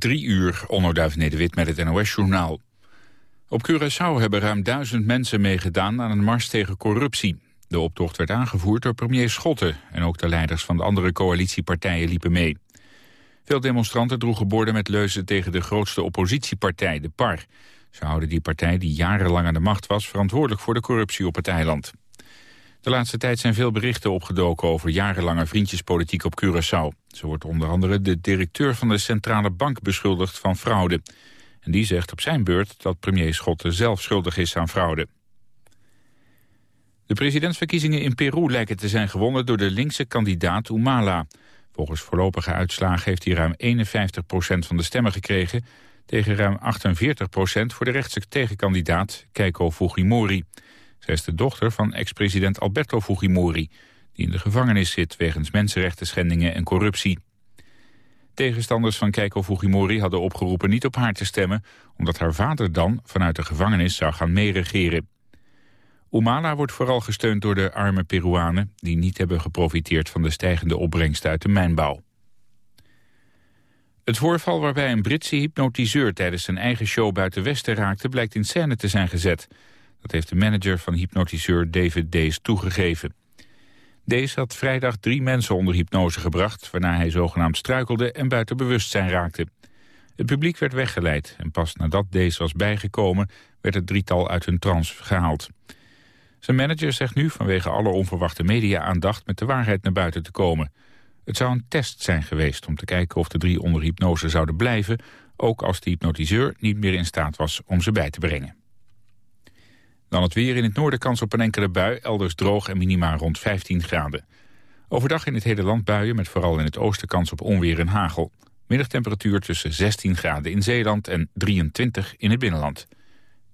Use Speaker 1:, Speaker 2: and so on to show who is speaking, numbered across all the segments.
Speaker 1: Drie uur, Onno Nederwit met het NOS-journaal. Op Curaçao hebben ruim duizend mensen meegedaan aan een mars tegen corruptie. De optocht werd aangevoerd door premier Schotten... en ook de leiders van de andere coalitiepartijen liepen mee. Veel demonstranten droegen borden met leuzen tegen de grootste oppositiepartij, de PAR. Ze houden die partij, die jarenlang aan de macht was... verantwoordelijk voor de corruptie op het eiland. De laatste tijd zijn veel berichten opgedoken over jarenlange vriendjespolitiek op Curaçao. Zo wordt onder andere de directeur van de centrale bank beschuldigd van fraude. En die zegt op zijn beurt dat premier Schotten zelf schuldig is aan fraude. De presidentsverkiezingen in Peru lijken te zijn gewonnen door de linkse kandidaat Humala. Volgens voorlopige uitslagen heeft hij ruim 51% van de stemmen gekregen... tegen ruim 48% voor de rechtse tegenkandidaat Keiko Fujimori. Zij de dochter van ex-president Alberto Fujimori... die in de gevangenis zit wegens mensenrechten schendingen en corruptie. Tegenstanders van Keiko Fujimori hadden opgeroepen niet op haar te stemmen... omdat haar vader dan vanuit de gevangenis zou gaan meeregeren. Umala wordt vooral gesteund door de arme Peruanen... die niet hebben geprofiteerd van de stijgende opbrengst uit de mijnbouw. Het voorval waarbij een Britse hypnotiseur tijdens zijn eigen show buiten Westen raakte... blijkt in scène te zijn gezet. Dat heeft de manager van hypnotiseur David Dees toegegeven. Dees had vrijdag drie mensen onder hypnose gebracht... waarna hij zogenaamd struikelde en buiten bewustzijn raakte. Het publiek werd weggeleid en pas nadat Dees was bijgekomen... werd het drietal uit hun trance gehaald. Zijn manager zegt nu vanwege alle onverwachte media-aandacht... met de waarheid naar buiten te komen. Het zou een test zijn geweest om te kijken of de drie onder hypnose zouden blijven... ook als de hypnotiseur niet meer in staat was om ze bij te brengen. Dan het weer in het noorden kans op een enkele bui, elders droog en minima rond 15 graden. Overdag in het hele land buien met vooral in het oosten kans op onweer en hagel. Middagtemperatuur tussen 16 graden in Zeeland en 23 in het binnenland.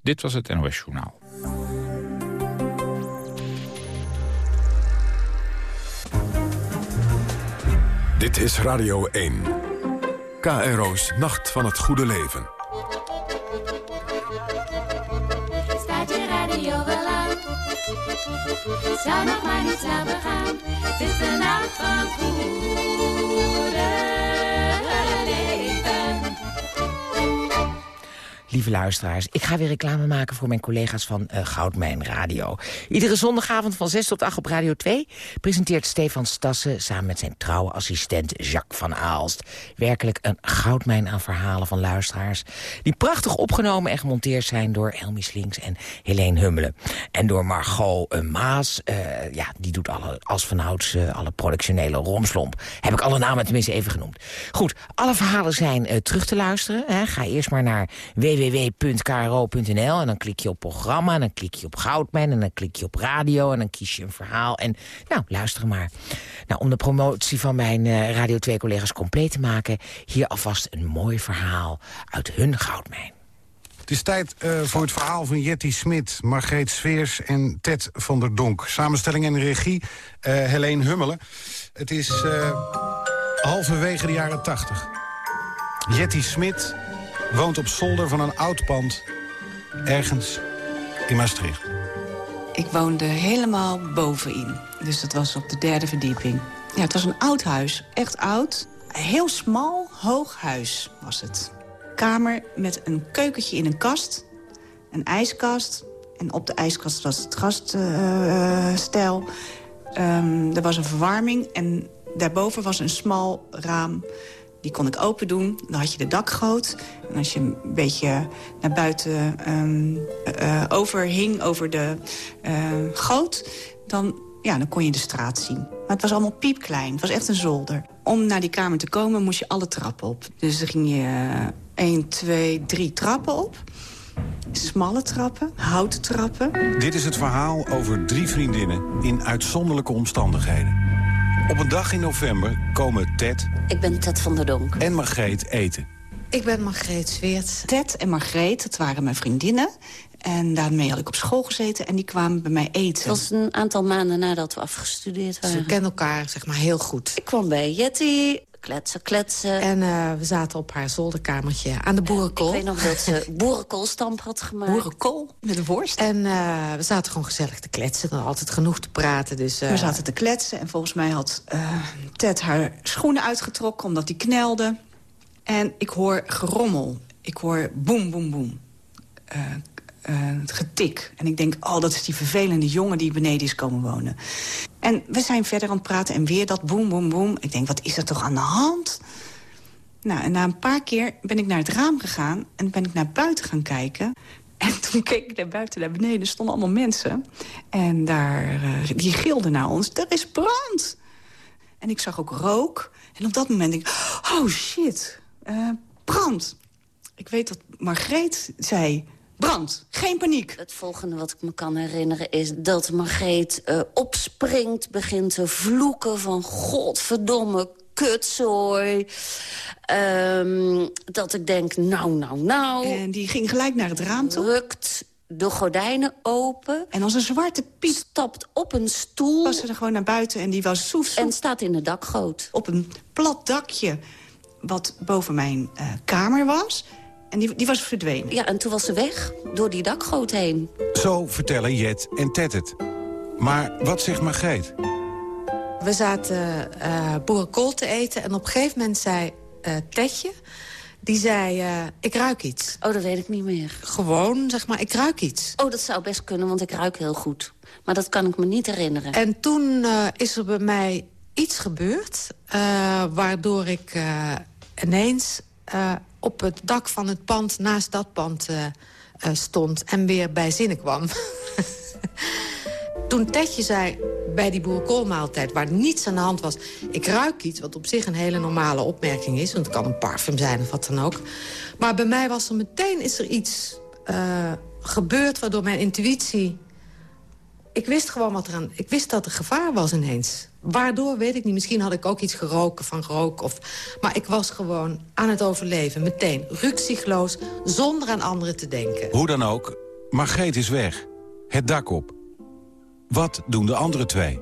Speaker 1: Dit was het NOS Journaal.
Speaker 2: Dit is Radio 1. KRO's Nacht van het Goede Leven.
Speaker 3: Zou nog maar niet snel begaan. Het is de nacht van goede
Speaker 4: lieve luisteraars. Ik ga weer reclame maken voor mijn collega's van uh, Goudmijn Radio. Iedere zondagavond van 6 tot 8 op Radio 2... presenteert Stefan Stassen samen met zijn trouwe assistent Jacques van Aalst... werkelijk een goudmijn aan verhalen van luisteraars... die prachtig opgenomen en gemonteerd zijn door Elmi Slinks en Helene Hummelen. En door Margot uh, Maas, uh, ja, die doet alle, als vanouds alle productionele romslomp. Heb ik alle namen tenminste even genoemd. Goed, alle verhalen zijn terug te luisteren. Hè. Ga eerst maar naar www www.kro.nl en dan klik je op programma... en dan klik je op Goudmijn en dan klik je op radio... en dan kies je een verhaal en nou, luister maar. Nou, om de promotie van mijn uh, Radio 2-collega's compleet te maken... hier alvast een mooi verhaal uit hun Goudmijn.
Speaker 5: Het is tijd uh, voor het verhaal van Jetty Smit, Margreet Sveers en Ted van der Donk. Samenstelling en regie, uh, Helene Hummelen. Het is halverwege de jaren 80. Jetty Smit woont op zolder van een oud pand ergens in Maastricht.
Speaker 6: Ik woonde helemaal bovenin. Dus dat was op de derde verdieping. Ja, het was een oud huis. Echt oud. Een heel smal, hoog huis was het. Kamer met een keukentje in een kast. Een ijskast. En op de ijskast was het gaststel. Uh, er was een verwarming. En daarboven was een smal raam die kon ik open doen. Dan had je de dakgoot. En als je een beetje naar buiten um, uh, overhing over de uh, goot... Dan, ja, dan kon je de straat zien. Maar het was allemaal piepklein. Het was echt een zolder. Om naar die kamer te komen moest je alle trappen op. Dus dan ging je 1, 2, 3 trappen op. Smalle trappen, houten trappen.
Speaker 5: Dit is het verhaal over drie vriendinnen in uitzonderlijke omstandigheden. Op een dag in november komen Ted...
Speaker 7: Ik ben Ted van der Donk.
Speaker 5: ...en Margreet eten.
Speaker 8: Ik ben Margreet Zweert.
Speaker 6: Ted en Margreet, dat waren mijn vriendinnen. En daarmee had ik op school gezeten en die kwamen bij mij eten.
Speaker 7: Het was een aantal maanden nadat we afgestudeerd waren.
Speaker 8: Ze kennen elkaar zeg maar heel goed.
Speaker 7: Ik kwam bij Jetty, kletsen, kletsen.
Speaker 8: En uh, we zaten op haar zolderkamertje aan de boerenkool.
Speaker 7: Ik weet nog dat ze boerenkoolstamp had gemaakt.
Speaker 6: Boerenkool met een worst.
Speaker 8: En uh, we zaten gewoon gezellig te kletsen. Dan altijd genoeg te praten. Dus, uh...
Speaker 6: We zaten te kletsen en volgens mij had Ted haar schoenen uitgetrokken... omdat die knelde. En ik hoor gerommel. Ik hoor boem, boem, boem. Uh, het getik. En ik denk, oh, dat is die vervelende jongen die beneden is komen wonen. En we zijn verder aan het praten en weer dat boem, boem, boem. Ik denk, wat is er toch aan de hand? Nou, en na een paar keer ben ik naar het raam gegaan... en ben ik naar buiten gaan kijken. En toen keek ik naar buiten, naar beneden, stonden allemaal mensen. En daar, uh, die gilden naar ons, er is brand! En ik zag ook rook. En op dat moment denk ik, oh shit, uh, brand. Ik weet dat Margreet zei, brand, geen paniek.
Speaker 7: Het volgende wat ik me kan herinneren is dat Margreet uh, opspringt... begint te vloeken van godverdomme kutzooi. Um, dat ik denk, nou, nou, nou.
Speaker 6: En die ging gelijk naar het raam toe.
Speaker 7: Rukt de gordijnen open.
Speaker 6: En als een zwarte piep
Speaker 7: stapt op een stoel.
Speaker 6: Was ze er gewoon naar buiten en die was soef,
Speaker 7: En staat in de dakgoot.
Speaker 6: Op een plat dakje wat boven mijn uh, kamer was. En die, die was verdwenen.
Speaker 7: Ja, en toen was ze weg, door die dakgoot heen.
Speaker 5: Zo vertellen Jet en Ted het. Maar wat zegt Margreet?
Speaker 8: We zaten uh, boerenkool te eten en op een gegeven moment zei uh, Tetje... die zei, uh, ik ruik iets.
Speaker 7: Oh, dat weet ik niet meer.
Speaker 8: Gewoon, zeg maar, ik ruik iets.
Speaker 7: Oh, dat zou best kunnen, want ik ruik heel goed. Maar dat kan ik me niet herinneren.
Speaker 8: En toen uh, is er bij mij iets gebeurd... waardoor ik ineens op het dak van het pand naast dat pand stond... en weer bij zinnen kwam. Toen Tetje zei bij die boerenkoolmaaltijd, waar niets aan de hand was... ik ruik iets, wat op zich een hele normale opmerking is... want het kan een parfum zijn of wat dan ook. Maar bij mij was er meteen is er iets uh, gebeurd... waardoor mijn intuïtie... Ik wist gewoon wat er aan... Ik wist dat er gevaar was ineens. Waardoor, weet ik niet. Misschien had ik ook iets geroken van rook. Of, maar ik was gewoon aan het overleven, meteen. Rukzichtloos, zonder aan anderen te denken.
Speaker 5: Hoe dan ook, Margreet is weg. Het dak op. Wat doen de andere twee?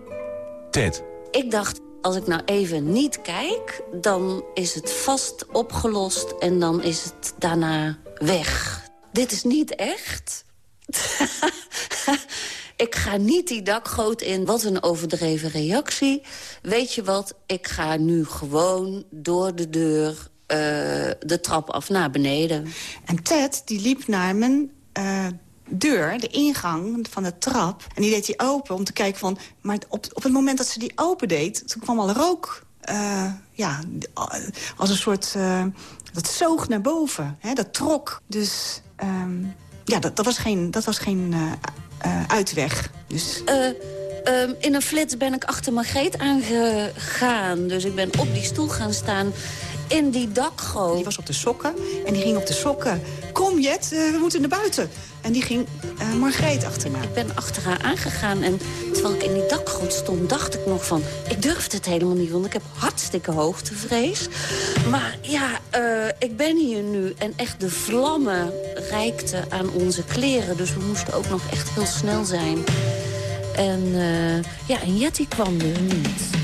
Speaker 5: Ted.
Speaker 7: Ik dacht, als ik nou even niet kijk... dan is het vast opgelost en dan is het daarna weg. Dit is niet echt. ik ga niet die dakgoot in. Wat een overdreven reactie. Weet je wat? Ik ga nu gewoon door de deur uh, de trap af naar beneden.
Speaker 6: En Ted, die liep naar mijn... Uh deur, de ingang van de trap. En die deed hij open om te kijken van... Maar op, op het moment dat ze die open deed, toen kwam al rook... Uh, ja, als een soort... Dat zoog naar boven, hè, dat trok. Dus um, ja, dat, dat was geen, dat was geen uitweg. Dus...
Speaker 7: Um, in een flits ben ik achter Margreet aangegaan. Dus ik ben op die stoel gaan staan in die dakgoot.
Speaker 6: Die was op de sokken en die ging op de sokken. Kom Jet, uh, we moeten naar buiten. En die ging uh, Margreet achterna.
Speaker 7: Ik ben achter haar aangegaan en terwijl ik in die dakgoot stond... dacht ik nog van, ik durfde het helemaal niet, want ik heb hartstikke hoogtevrees. Maar ja, uh, ik ben hier nu en echt de vlammen reikten aan onze kleren. Dus we moesten ook nog echt heel snel zijn. En uh, ja, en Jetty kwam er niet.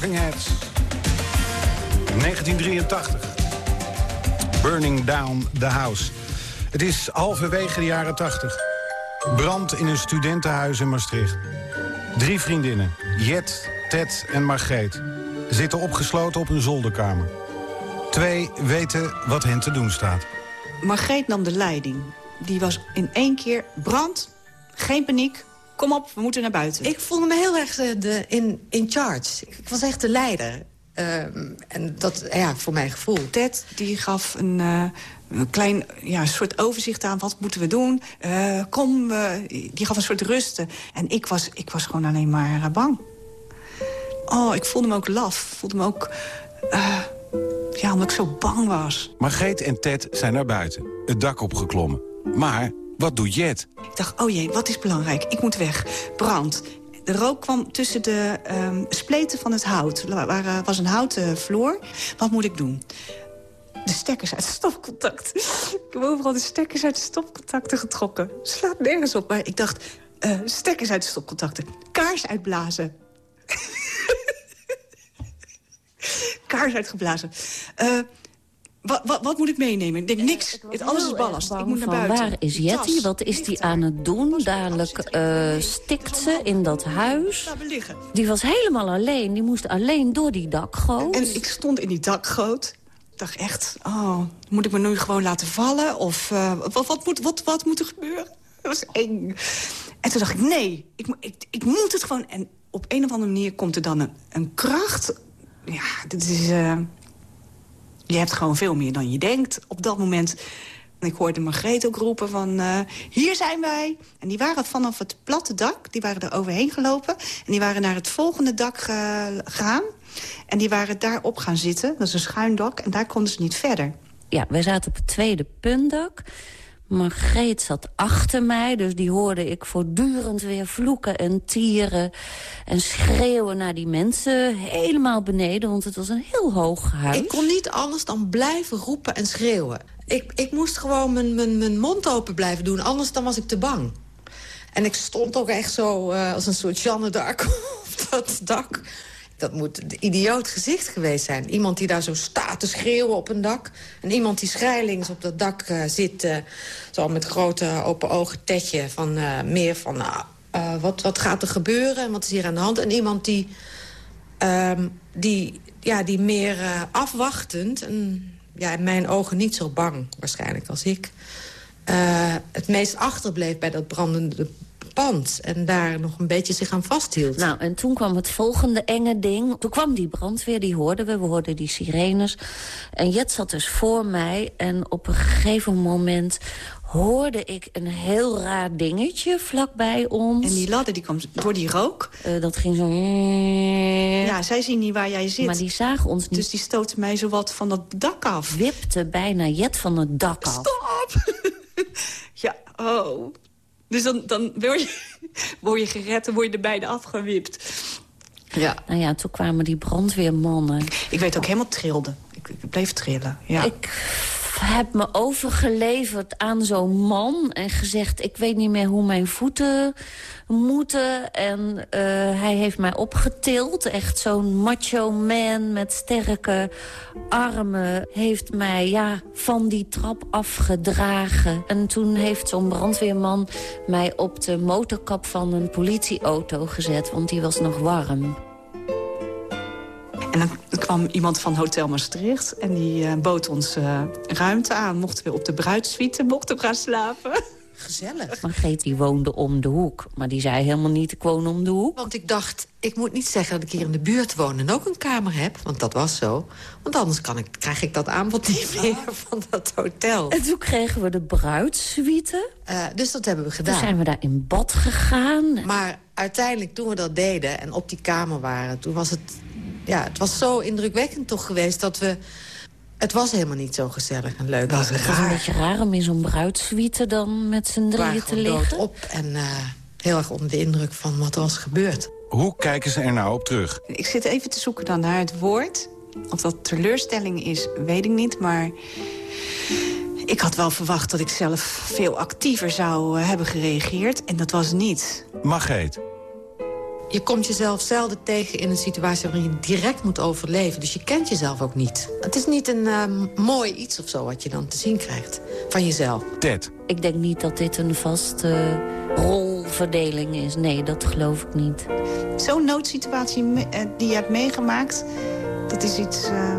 Speaker 5: Talking Heads. 1983. Burning Down the House. Het is halverwege de jaren 80. Brand in een studentenhuis in Maastricht. Drie vriendinnen, Jet, Ted en Margreet... zitten opgesloten op een zolderkamer. Twee weten wat hen te doen staat.
Speaker 6: Margreet nam de leiding. Die was in één keer brand, geen paniek. Kom op, we moeten naar buiten.
Speaker 8: Ik voelde me heel erg eh, de, in, in charge. Ik was echt de leider. Ehm, en dat, ja, voor mijn gevoel.
Speaker 6: Ted die gaf een, eh, een klein ja, soort overzicht aan. Wat moeten we doen? Eh, kom, die gaf een soort rusten. En ik was, ik was gewoon alleen maar bang. Oh, ik voelde me ook laf. voelde me ook... eh, ja, omdat ik zo bang was.
Speaker 5: Margreet en Ted zijn naar buiten, het dak opgeklommen. Maar wat doet Jet?
Speaker 6: Ik dacht, oh jee, wat is belangrijk? Ik moet weg. Brand. De rook kwam tussen de ehm, spleten van het hout. Er was een houten vloer. Wat moet ik doen? De stekkers uit de stopcontact. Ik heb overal de stekkers uit de stopcontacten getrokken. Slaat nergens op, maar ik dacht... eh, stekkers uit de stopcontacten. Kaars uitblazen. Kaars uitgeblazen. Eh, wat, wat, wat moet ik meenemen? Ik denk niks. Het, alles is ballast. Ik moet naar buiten.
Speaker 7: Waar is Jetty? Wat is die aan het doen? Dadelijk eh, stikt ze in dat huis. Die was helemaal alleen. Die moest alleen door die dakgoot.
Speaker 6: En ik stond in die dakgoot. Ik dacht echt, oh, moet ik me nu gewoon laten vallen? Of eh, wat, wat, moet, wat, wat moet er gebeuren? Dat was eng. En toen dacht ik, nee, ik, ik, ik moet het gewoon... En op een of andere manier komt er dan een, een kracht. Ja, dit is... eh, je hebt gewoon veel meer dan je denkt op dat moment. En ik hoorde Margreet ook roepen van, eh, hier zijn wij. En die waren vanaf het platte dak, die waren er overheen gelopen. En die waren naar het volgende dak gegaan. En die waren daarop gaan zitten, dat is een schuin dak. En daar konden ze niet verder.
Speaker 7: Ja, wij zaten op het tweede puntdak. Margreet zat achter mij, dus die hoorde ik voortdurend weer vloeken en tieren... en schreeuwen naar die mensen helemaal beneden, want het was een heel hoog huis.
Speaker 8: Ik kon niet anders dan blijven roepen en schreeuwen. Ik, ik moest gewoon mijn, mijn, mijn mond open blijven doen, anders dan was ik te bang. En ik stond ook echt zo eh, als een soort Jeanne d'Arc op dat dak. Dat moet een idioot gezicht geweest zijn. Iemand die daar zo staat te schreeuwen op een dak. En iemand die schrijlings op dat dak eh, zit... eh, zo met grote open ogen tetje van eh, meer van... wat, wat gaat er gebeuren en wat is hier aan de hand? En iemand die Ehm, die, ja, die meer afwachtend... en ja, in mijn ogen niet zo bang waarschijnlijk als ik... het meest achterbleef bij dat brandende pand... en daar nog een beetje zich aan vasthield.
Speaker 7: Nou, en toen kwam het volgende enge ding. Toen kwam die brandweer, die hoorden we. We hoorden die sirenes. En Jet zat dus voor mij. En op een gegeven moment hoorde ik een heel raar dingetje vlakbij ons.
Speaker 6: En die ladder die kwam door die rook.
Speaker 7: Eh, dat ging zo...
Speaker 6: Ja, zij zien niet waar jij zit.
Speaker 7: Maar die zagen ons niet.
Speaker 6: Dus die stoten mij zowat van dat dak af.
Speaker 7: wipte bijna Jet van het dak af.
Speaker 6: Stop! ja, oh. Dus dan, dan word, je, word je gered en word je er bijna afgewipt. Ja.
Speaker 7: Nou ja, toen kwamen die brandweermannen.
Speaker 6: Ik weet ook helemaal trilde. Ik, bleef trillen, ja.
Speaker 7: Ik heb me overgeleverd aan zo'n man en gezegd... ik weet niet meer hoe mijn voeten moeten. En eh, hij heeft mij opgetild. Echt zo'n macho man met sterke armen... heeft mij ja, van die trap afgedragen. En toen heeft zo'n brandweerman mij op de motorkap van een politieauto gezet... want die was nog warm.
Speaker 6: En dan kwam iemand van Hotel Maastricht en die eh, bood ons eh, ruimte aan. Mochten we op de bruidssuite mochten we gaan slapen.
Speaker 8: Gezellig.
Speaker 7: Margreet die woonde om de hoek. Maar die zei helemaal niet, ik woon om de hoek.
Speaker 8: Want ik dacht, ik moet niet zeggen dat ik hier in de buurt woon... en ook een kamer heb, want dat was zo. Want anders kan ik, krijg ik dat aanbod niet meer van dat hotel.
Speaker 7: En toen kregen we de bruidssuite.
Speaker 8: Eh, dus dat hebben we
Speaker 7: Toen
Speaker 8: gedaan.
Speaker 7: zijn we daar in bad gegaan.
Speaker 8: Maar uiteindelijk, toen we dat deden en op die kamer waren... toen was het, ja, het was zo indrukwekkend toch geweest dat we... Het was helemaal niet zo gezellig en leuk als
Speaker 7: Het was een beetje raar om in zo'n bruidssuite dan met z'n drieën te liggen.
Speaker 8: op en eh, heel erg onder de indruk van wat er was gebeurd.
Speaker 5: Hoe kijken ze er nou op terug?
Speaker 6: Ik zit even te zoeken dan naar het woord. Of dat teleurstelling is, weet ik niet. Maar ik had wel verwacht dat ik zelf veel actiever zou eh, hebben gereageerd. En dat was niet.
Speaker 5: Margreet,
Speaker 8: je komt jezelf zelden tegen in een situatie waarin je direct moet overleven. Dus je kent jezelf ook niet. Het is niet een ehm, mooi iets of zo wat je dan te zien krijgt van jezelf.
Speaker 5: Ted.
Speaker 7: Ik denk niet dat dit een vaste rolverdeling is. Nee, dat geloof ik niet.
Speaker 6: Zo'n noodsituatie eh, die je hebt meegemaakt... dat is iets eh,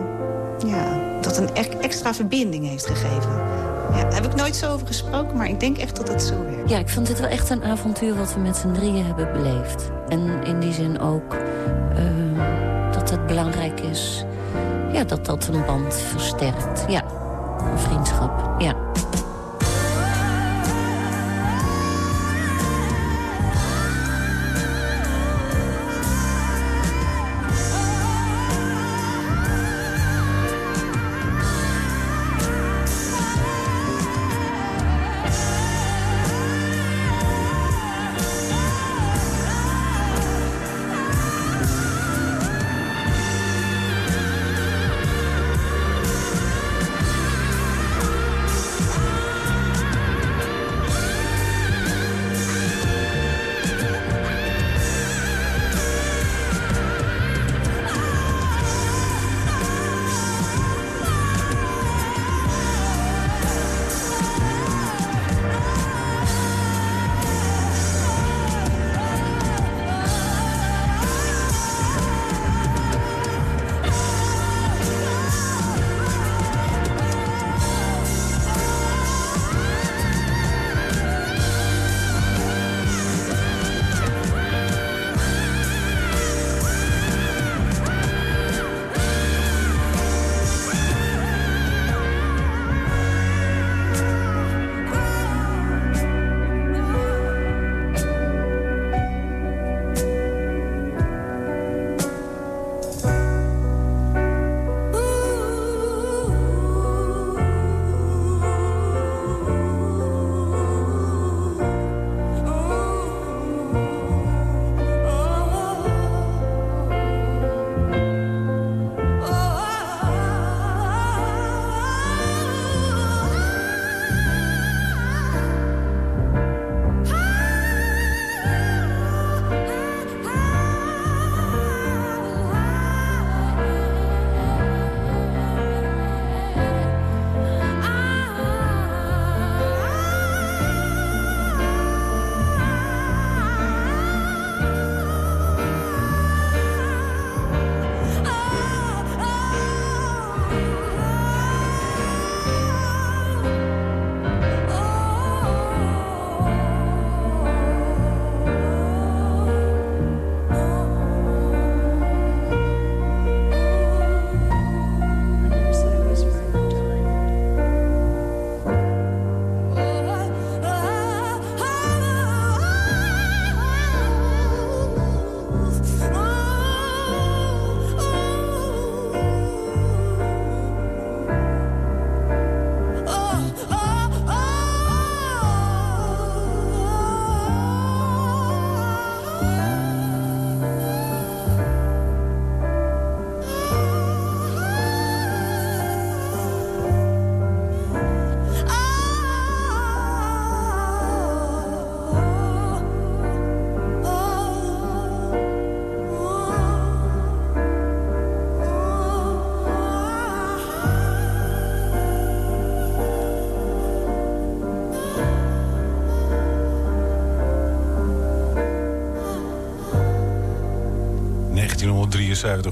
Speaker 6: ja, dat een e- extra verbinding heeft gegeven. Ja, daar heb ik nooit zo over gesproken, maar ik denk echt dat het zo werkt.
Speaker 7: Ja, ik vond dit wel echt een avontuur wat we met z'n drieën hebben beleefd. En in die zin ook eh, dat het belangrijk is... Ja, dat dat een band versterkt. Ja, een vriendschap, ja.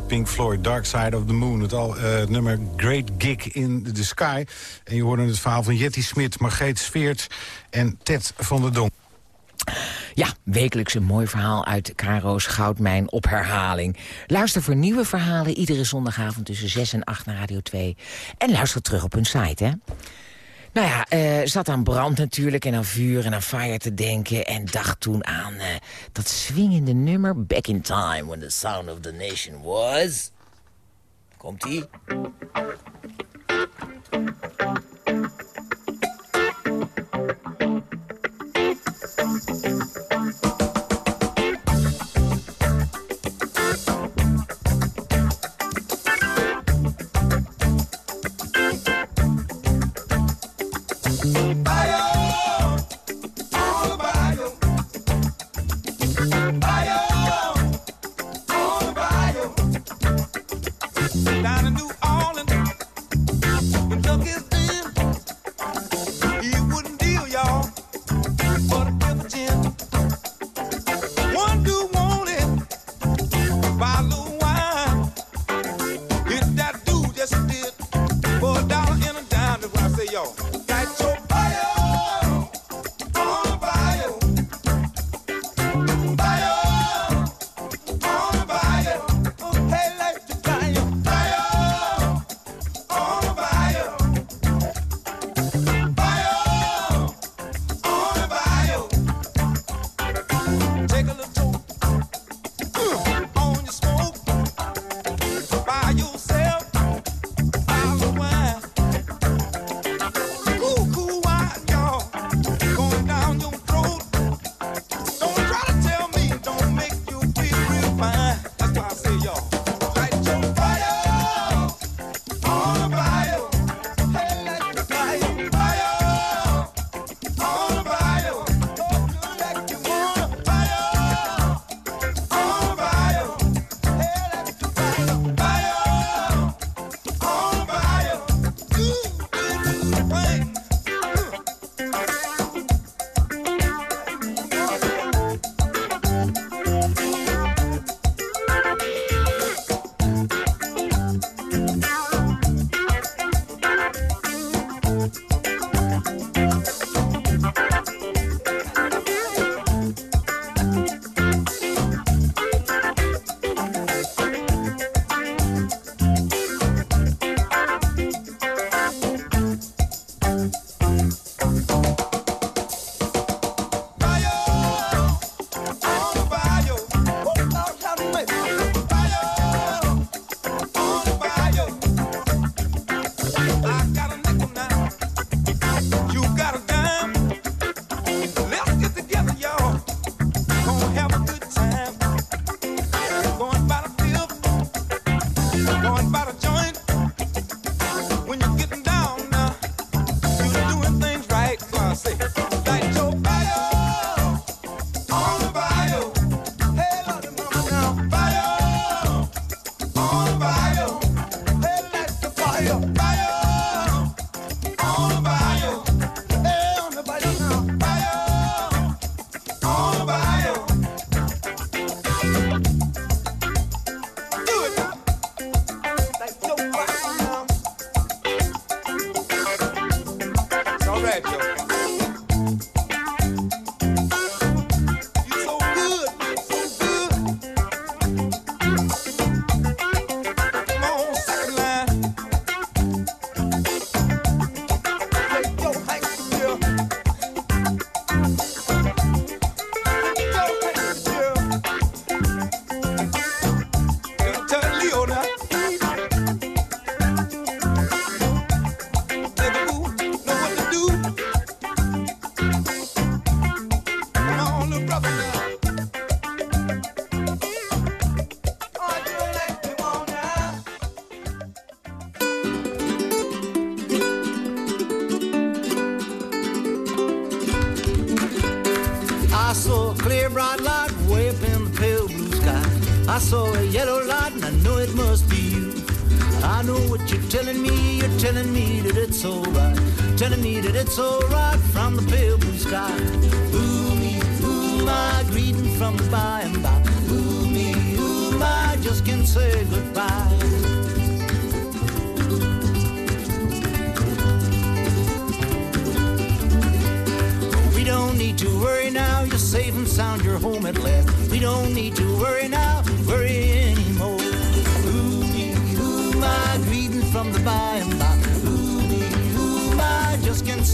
Speaker 5: Pink Floyd, Dark Side of the Moon. Het, al, eh, nummer Great Gig in the Sky. En je hoorde het verhaal van Jetty Smit, Margreet Sveert en Ted van der Donk.
Speaker 4: Ja, wekelijks een mooi verhaal uit Caro's Goudmijn op herhaling. Luister voor nieuwe verhalen iedere zondagavond tussen 6 en 8 naar Radio 2. En luister terug op hun site, hè. Nou ja, eh zat aan brand natuurlijk en aan vuur en aan fire te denken... en dacht toen aan eh, dat swingende nummer... Back in time when the sound of the nation was... Komt-ie?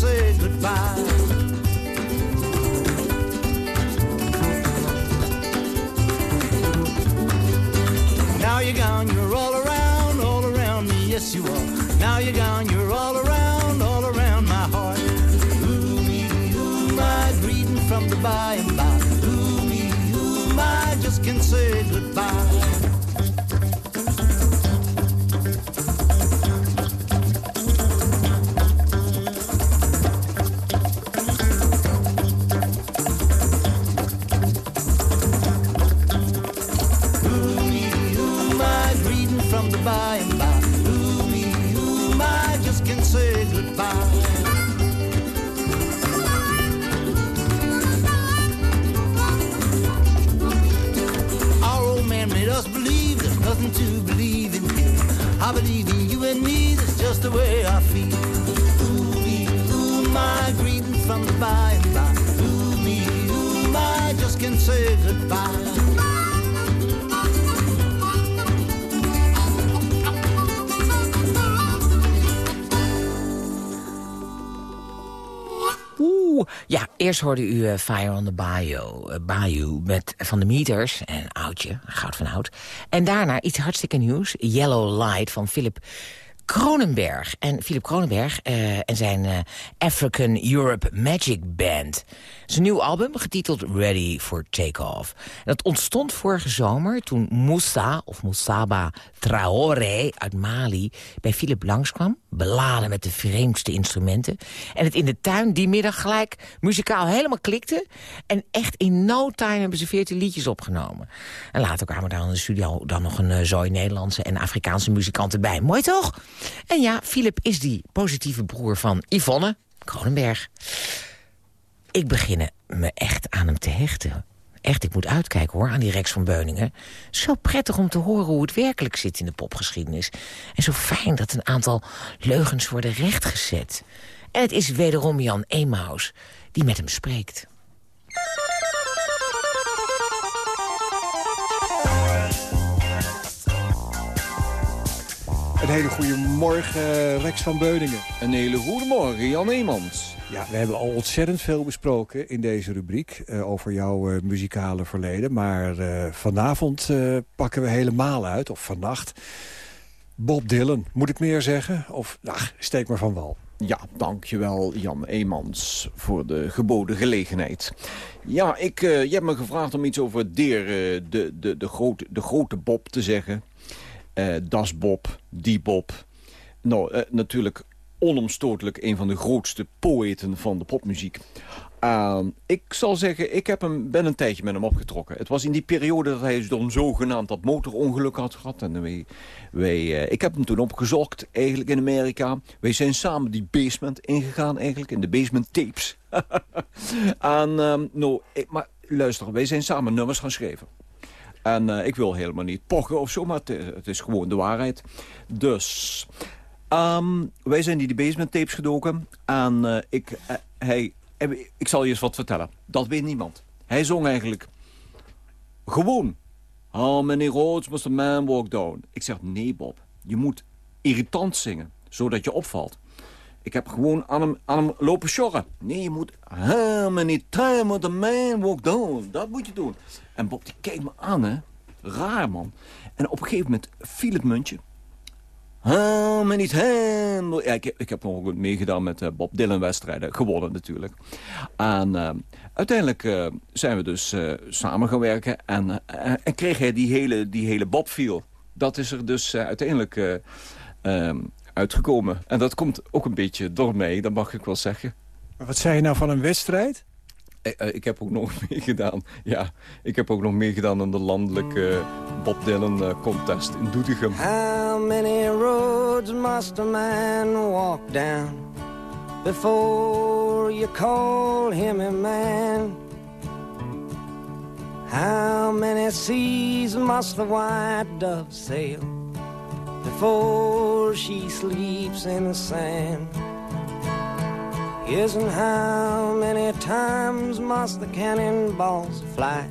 Speaker 9: Say
Speaker 10: goodbye.
Speaker 4: Eerst hoorde u eh, Fire on the Bayou, eh, Bayou met Van de Meters, en oudje, goud van oud. En daarna iets hartstikke nieuws, Yellow Light van Philip Kronenberg. En Philip Kronenberg eh, en zijn African Europe Magic Band. Zijn nieuw album, getiteld Ready for Takeoff. Dat ontstond vorige zomer toen Moussa, of Moussaba Traoré uit Mali... bij Philip langskwam, beladen met de vreemdste instrumenten. En het in de tuin die middag gelijk muzikaal helemaal klikte. En echt in no time hebben ze veertien liedjes opgenomen. En later kwamen daar in de studio dan nog een uh, zooi Nederlandse en Afrikaanse muzikanten bij. Mooi toch? En ja, Philip is die positieve broer van Yvonne Kronenberg. Ik begin me echt aan hem te hechten. Echt, ik moet uitkijken hoor, aan die Rex van Beuningen. Zo prettig om te horen hoe het werkelijk zit in de popgeschiedenis. En zo fijn dat een aantal leugens worden rechtgezet. En het is wederom Jan Emaus die met hem spreekt.
Speaker 11: Een hele goede morgen, Rex van Beuningen.
Speaker 12: Een hele goede morgen, Jan Eemans.
Speaker 11: Ja, we hebben al ontzettend veel besproken in deze rubriek... Uh, over jouw uh, muzikale verleden. Maar uh, vanavond pakken we helemaal uit, of vannacht... Bob Dylan, moet ik meer zeggen? Of, nou, steek maar van wal.
Speaker 12: Ja, dankjewel Jan Eemans voor de geboden gelegenheid. Ja, ik, je hebt me gevraagd om iets over Deer, de, de, de, grote, de grote Bob te zeggen... Uh, das Bob, die Bob. Nou, uh, natuurlijk onomstotelijk een van de grootste poëten van de popmuziek. Uh, ik zal zeggen, ik heb hem, ben een tijdje met hem opgetrokken. Het was in die periode dat hij dan zogenaamd dat motorongeluk had gehad. En wij, wij, uh, ik heb hem toen opgezocht, eigenlijk in Amerika. Wij zijn samen die basement ingegaan, eigenlijk, in de basement tapes. en, ehm, nou, maar luister, wij zijn samen nummers gaan schrijven. En uh, ik wil helemaal niet pochen of zo, maar het, is gewoon de waarheid. Dus, um, wij zijn die de basement tapes gedoken. En uh, ik, uh, hij, ik zal je eens wat vertellen. Dat weet niemand. Hij zong eigenlijk gewoon. How many roads must a man walk down? Ik zeg, nee Bob, je moet irritant zingen, zodat je opvalt. Ik heb gewoon aan hem, aan hem lopen sjorren. Nee, je moet... How many times must a man walk down? Dat moet je doen. En Bob die keek me aan, hè. Raar, man. En op een gegeven moment viel het muntje. Many times... Ja, ik, ik heb nog goed meegedaan met uh, Bob Dylan-wedstrijden. Gewonnen natuurlijk. En uh, uiteindelijk uh, zijn we dus samen gaan werken. En, en kreeg hij die hele, die hele Bob-feel. Dat is er dus uiteindelijk... Um, uitgekomen. En dat komt ook een beetje door mij, dat mag ik wel zeggen.
Speaker 11: Maar wat zei je nou van een wedstrijd?
Speaker 12: Ik, ik heb ook nog meegedaan. Ja, ik heb ook nog meegedaan aan de landelijke Bob Dylan uh, contest in Doetinchem.
Speaker 13: How many roads must a man walk down before you call him a man? How many seas must the white dove sail? Before she sleeps in the sand. And how many times must the cannonballs fly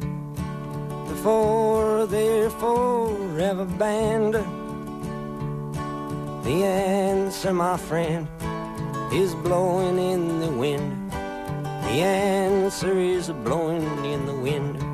Speaker 13: before they're forever banned? The answer, my friend, is blowing in the wind. The answer is blowing in the wind.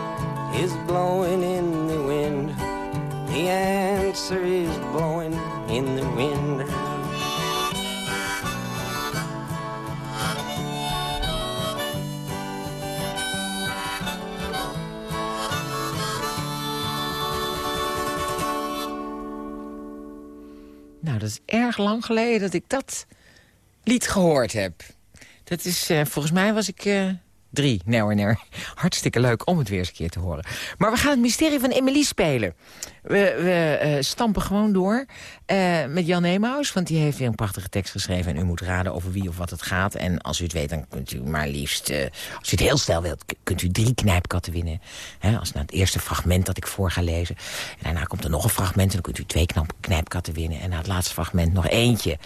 Speaker 14: is blowing in the wind. The answer is blowing in the wind.
Speaker 4: Nou, dat is erg lang geleden dat ik dat lied gehoord heb. Dat is, eh, volgens mij was ik eh, drie. Hoor. Hartstikke leuk om het weer eens een keer te horen. Maar we gaan het mysterie van Emily spelen. We, we eh, stampen gewoon door eh, met Jan Emaus. Want die heeft weer een prachtige tekst geschreven. En u moet raden over wie of wat het gaat. En als u het weet, dan kunt u maar liefst... eh, als u het heel snel wilt, kunt u drie knijpkatten winnen. Als na het eerste fragment dat ik voor ga lezen. En daarna komt er nog een fragment. En dan kunt u twee knijpkatten winnen. En na het laatste fragment nog eentje.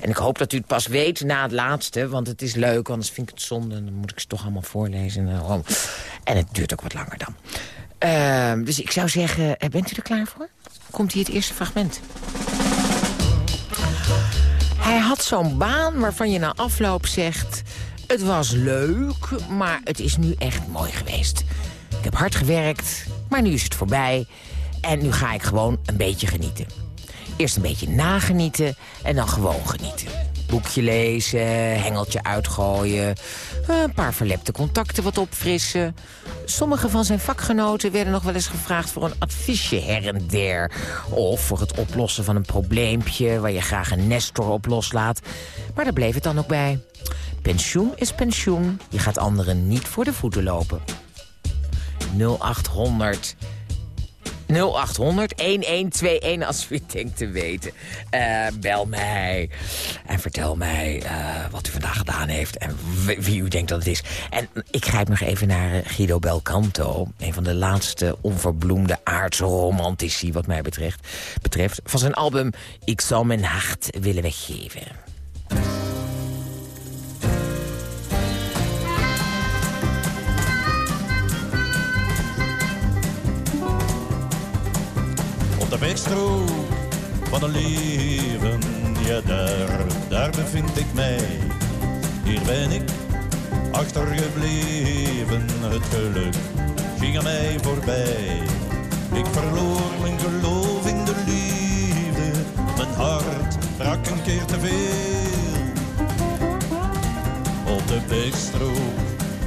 Speaker 4: En ik hoop dat u het pas weet na het laatste. Want het is leuk, anders vind ik het zonde. En dan moet ik ze toch allemaal voorlezen. En, en het duurt ook wat langer dan. Ehm, dus ik zou zeggen, eh, bent u er klaar voor? Komt hier het eerste fragment. Hij had zo'n baan waarvan je na afloop zegt... het was leuk, maar het is nu echt mooi geweest. Ik heb hard gewerkt, maar nu is het voorbij. En nu ga ik gewoon een beetje genieten. Eerst een beetje nagenieten en dan gewoon genieten. Boekje lezen, hengeltje uitgooien, een paar verlepte contacten wat opfrissen. Sommige van zijn vakgenoten werden nog wel eens gevraagd voor een adviesje her en der. Of voor het oplossen van een probleempje waar je graag een nestor op loslaat. Maar daar bleef het dan ook bij. Pensioen is pensioen, je gaat anderen niet voor de voeten lopen. 0800 0800 1121 als u het denkt te weten. Eh, bel mij en vertel mij eh, wat u vandaag gedaan heeft en wie, u denkt dat het is. En ik grijp nog even naar eh, Guido Belcanto. Een van de laatste onverbloemde aardse romantici wat mij betreft. betreft van zijn album Ik zal mijn hart willen weggeven.
Speaker 15: Op de wegstrook van een leven, ja daar, daar bevind ik mij. Hier ben ik achtergebleven, het geluk ging aan mij voorbij. Ik verloor mijn geloof in de liefde, mijn hart brak een keer te veel. Op de wegstrook